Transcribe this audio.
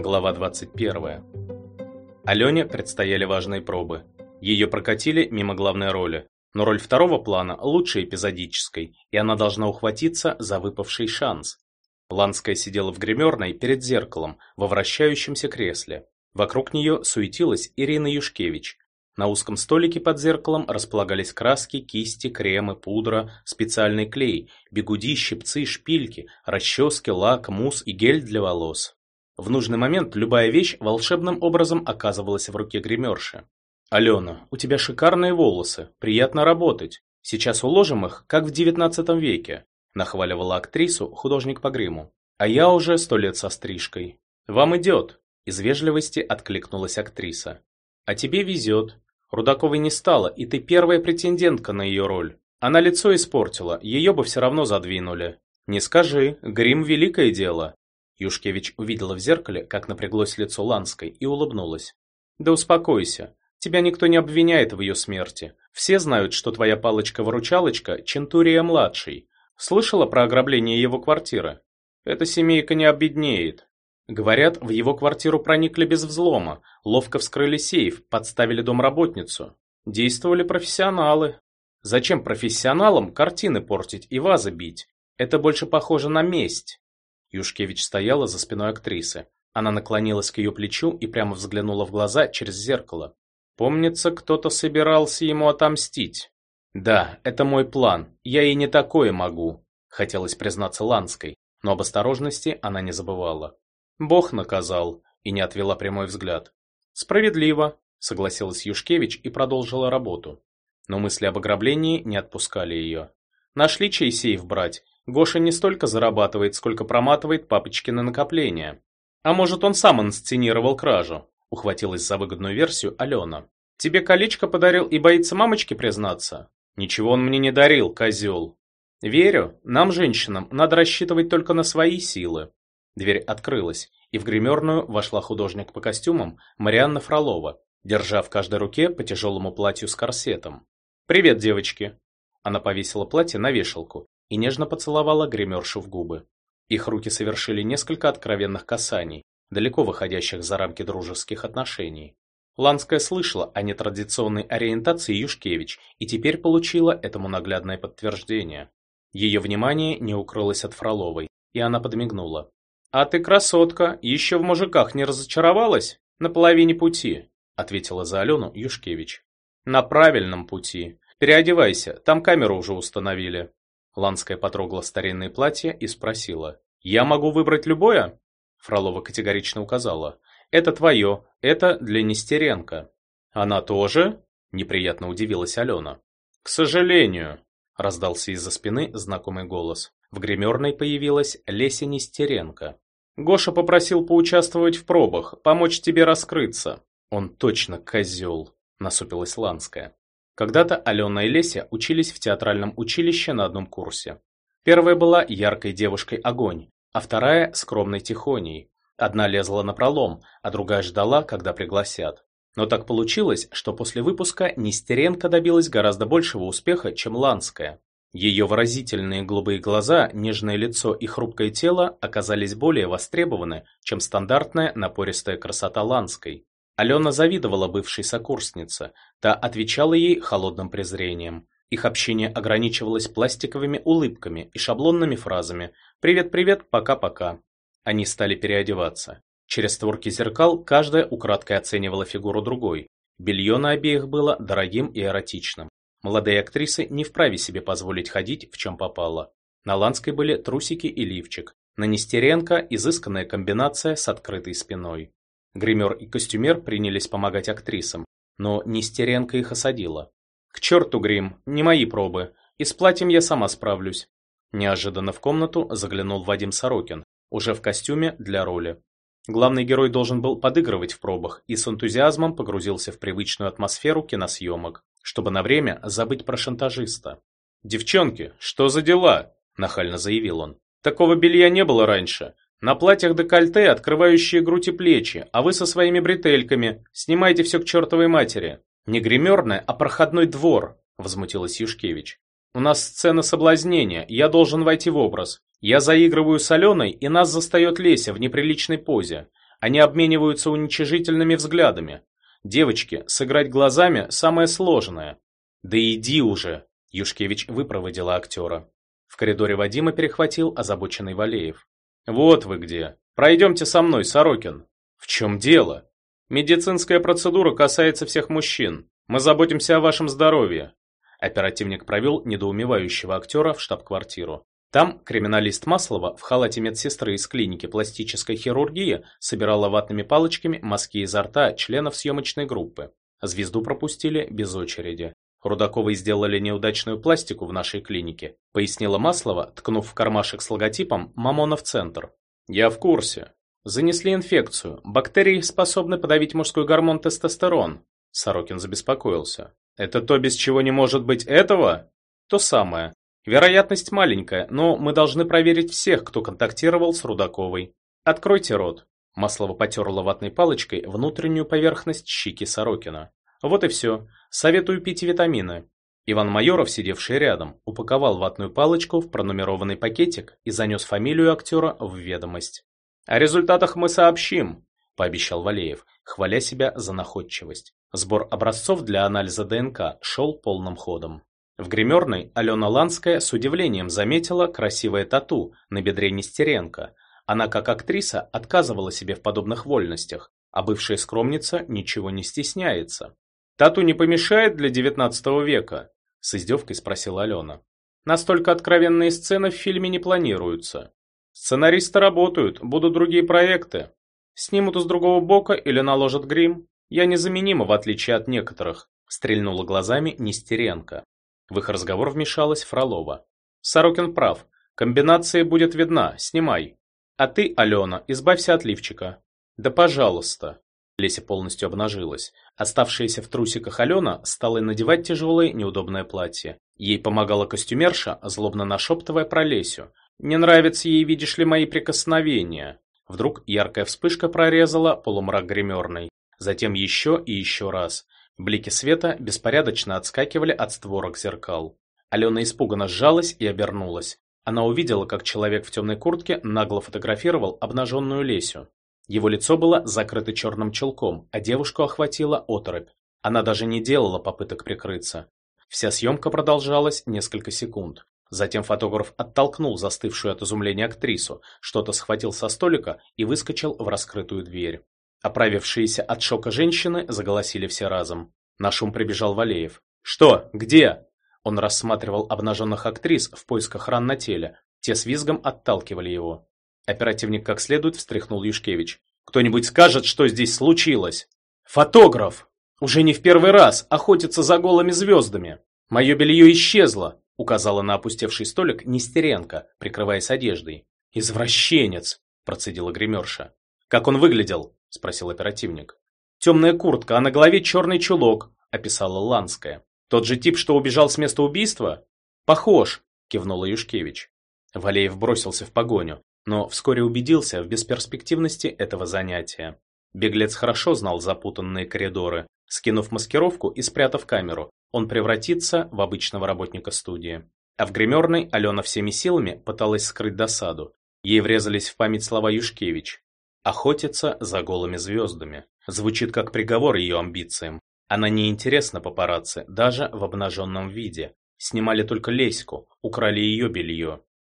Глава 21. Алене предстояли важные пробы. Ее прокатили мимо главной роли, но роль второго плана лучше эпизодической, и она должна ухватиться за выпавший шанс. Ланская сидела в гримерной перед зеркалом во вращающемся кресле. Вокруг нее суетилась Ирина Юшкевич, на узком столике под зеркалом располагались краски, кисти, кремы, пудра, специальный клей, бигуди, щипцы, шпильки, расчески, лак, мусс и гель для волос. В нужный момент любая вещь волшебным образом оказывалась в руке гримерши. «Алена, у тебя шикарные волосы, приятно работать. Сейчас уложим их, как в девятнадцатом веке», нахваливала актрису художник по гриму. «А я уже сто лет со стрижкой». «Вам идет», из вежливости откликнулась актриса. «А тебе везет. Рудаковой не стало, и ты первая претендентка на ее роль. Она лицо испортила, ее бы все равно задвинули. Не скажи, грим – великое дело. Юшкевич увидела в зеркале, как напряглось лицо Ланской, и улыбнулась. Да успокойся. Тебя никто не обвиняет в ее смерти. Все знают, что твоя палочка-выручалочка – Чентурия-младший. Слышала про ограбление его квартиры? Эта семейка не обеднеет. Говорят, в его квартиру проникли без взлома, ловко вскрыли сейф, подставили домработницу. Действовали профессионалы. Зачем профессионалам картины портить и вазы бить? Это больше похоже на месть. Юшкевич стояла за спиной актрисы. Она наклонилась к ее плечу и прямо взглянула в глаза через зеркало. Помнится, кто-то собирался ему отомстить. Да, это мой план. Я и не такое могу, хотелось признаться Ланской, но об осторожности она не забывала. Бог наказал, и не отвела прямой взгляд. Справедливо, согласилась Юшкевич и продолжила работу. Но мысли об ограблении не отпускали ее. Нашли чей сейф брать. Гоша не столько зарабатывает, сколько проматывает папочкины накопления. А может, он сам инсценировал кражу? Ухватилась за выгодную версию Алена. Тебе колечко подарил и боится мамочке признаться? Ничего он мне не дарил, козел. Верю, нам, женщинам, надо рассчитывать только на свои силы. Дверь открылась, и в гримерную вошла художник по костюмам Марианна Фролова, держа в каждой руке по тяжелому платью с корсетом. «Привет, девочки!» Она повесила платье на вешалку и нежно поцеловала гримершу в губы. Их руки совершили несколько откровенных касаний, далеко выходящих за рамки дружеских отношений. Ланская слышала о нетрадиционной ориентации Юшкевич и теперь получила этому наглядное подтверждение. Ее внимание не укрылось от Фроловой, и она подмигнула. «А ты красотка, еще в мужиках не разочаровалась? На половине пути», — ответила за Алену Юшкевич. «На правильном пути. Переодевайся, там камеру уже установили». Ланская потрогала старинное платье и спросила. «Я могу выбрать любое?» Фролова категорично указала. «Это твое, это для Нестеренко». «Она тоже?» – неприятно удивилась Алена. «К сожалению», – раздался из-за спины знакомый голос. В гримерной появилась Леся Нестеренко. «Гоша попросил поучаствовать в пробах, помочь тебе раскрыться». «Он точно козел», — насупилась Ланская. Когда-то Алена и Леся учились в театральном училище на одном курсе. Первая была яркой девушкой огонь, а вторая — скромной тихоней. Одна лезла на пролом, а другая ждала, когда пригласят. Но так получилось, что после выпуска Нестеренко добилась гораздо большего успеха, чем Ланская. Ее выразительные голубые глаза, нежное лицо и хрупкое тело оказались более востребованы, чем стандартная напористая красота Ланской. Алена завидовала бывшей сокурснице, та отвечала ей холодным презрением. Их общение ограничивалось пластиковыми улыбками и шаблонными фразами «Привет-привет, пока-пока». Они стали переодеваться. Через створки зеркал каждая украдкой оценивала фигуру другой. Белье на обеих было дорогим и эротичным. Молодые актрисы не вправе себе позволить ходить в чем попало. На Ланской были трусики и лифчик. На Нестеренко изысканная комбинация с открытой спиной. Гример и костюмер принялись помогать актрисам, но Нестеренко их осадила. «К черту грим, не мои пробы, и с платьем я сама справлюсь». Неожиданно в комнату заглянул Вадим Сорокин, уже в костюме для роли. Главный герой должен был подыгрывать в пробах и с энтузиазмом погрузился в привычную атмосферу киносъемок чтобы на время забыть про шантажиста. «Девчонки, что за дела?» – нахально заявил он. «Такого белья не было раньше. На платьях декольте, открывающие грудь и плечи, а вы со своими бретельками. Снимайте все к чертовой матери. Не гримерная, а проходной двор», – возмутилась Юшкевич. «У нас сцена соблазнения, я должен войти в образ. Я заигрываю с Аленой, и нас застает Леся в неприличной позе. Они обмениваются уничижительными взглядами. Девочки, сыграть глазами – самое сложное. Да иди уже, Юшкевич выпроводила актера. В коридоре Вадима перехватил озабоченный Валеев. Вот вы где. Пройдемте со мной, Сорокин. В чем дело? Медицинская процедура касается всех мужчин. Мы заботимся о вашем здоровье. Оперативник провел недоумевающего актера в штаб-квартиру. Там криминалист Маслова в халате медсестры из клиники пластической хирургии собирала ватными палочками мазки изо рта членов съемочной группы. Звезду пропустили без очереди. Рудаковой сделали неудачную пластику в нашей клинике, пояснила Маслова, ткнув в кармашек с логотипом «Мамонов центр». Я в курсе. Занесли инфекцию. Бактерии способны подавить мужской гормон тестостерон. Сорокин забеспокоился. Это то, без чего не может быть этого? То самое. Вероятность маленькая, но мы должны проверить всех, кто контактировал с Рудаковой. Откройте рот. Маслова потерла ватной палочкой внутреннюю поверхность щеки Сорокина. Вот и все. Советую пить витамины. Иван Майоров, сидевший рядом, упаковал ватную палочку в пронумерованный пакетик и занес фамилию актера в ведомость. «О результатах мы сообщим», – пообещал Валеев, хваля себя за находчивость. Сбор образцов для анализа ДНК шел полным ходом. В гримерной Алена Ланская с удивлением заметила красивое тату на бедре Нестеренко. Она, как актриса, отказывала себе в подобных вольностях, а бывшая скромница ничего не стесняется. «Тату не помешает для девятнадцатого века?» – с издевкой спросила Алена. «Настолько откровенные сцены в фильме не планируются. Сценаристы работают, будут другие проекты. Снимут из другого бока или наложат грим. Я незаменима, в отличие от некоторых», – стрельнула глазами Нестеренко. В их разговор вмешалась Фролова. «Сорокин прав. Комбинация будет видна. Снимай. А ты, Алена, избавься от лифчика». «Да пожалуйста». Леся полностью обнажилась. Оставшаяся в трусиках Алена стала надевать тяжелое неудобное платье. Ей помогала костюмерша, злобно нашептывая про Лесю. «Не нравятся ей, видишь ли, мои прикосновения». Вдруг яркая вспышка прорезала полумрак гримерной. Затем еще и еще раз. Блики света беспорядочно отскакивали от створок зеркал. Алена испуганно сжалась и обернулась. Она увидела, как человек в темной куртке нагло фотографировал обнаженную Лесю. Его лицо было закрыто черным чулком, а девушку охватила оторопь. Она даже не делала попыток прикрыться. Вся съемка продолжалась несколько секунд. Затем фотограф оттолкнул застывшую от изумления актрису, что-то схватил со столика и выскочил в раскрытую дверь. Оправившиеся от шока женщины заголосили все разом. На шум прибежал Валеев. «Что? Где?» Он рассматривал обнаженных актрис в поисках ран на теле. Те с визгом отталкивали его. Оперативник как следует встряхнул Юшкевич. «Кто-нибудь скажет, что здесь случилось?» «Фотограф! Уже не в первый раз охотится за голыми звездами. Мое белье исчезло!» указала на опустевший столик Нестеренко, прикрываясь одеждой. «Извращенец!» процедила гримерша. «Как он выглядел?» – спросил оперативник. «Темная куртка, а на голове черный чулок», – описала Ланская. «Тот же тип, что убежал с места убийства?» «Похож», – кивнула Юшкевич. Валеев бросился в погоню, но вскоре убедился в бесперспективности этого занятия. Беглец хорошо знал запутанные коридоры. Скинув маскировку и спрятав камеру, он превратится в обычного работника студии. А в гримерной Алена всеми силами пыталась скрыть досаду. Ей врезались в память слова Юшкевич. Охотиться за голыми звездами. Звучит как приговор ее амбициям. Она не интересна папарацци, даже в обнаженном виде. Снимали только Леську, украли ее белье.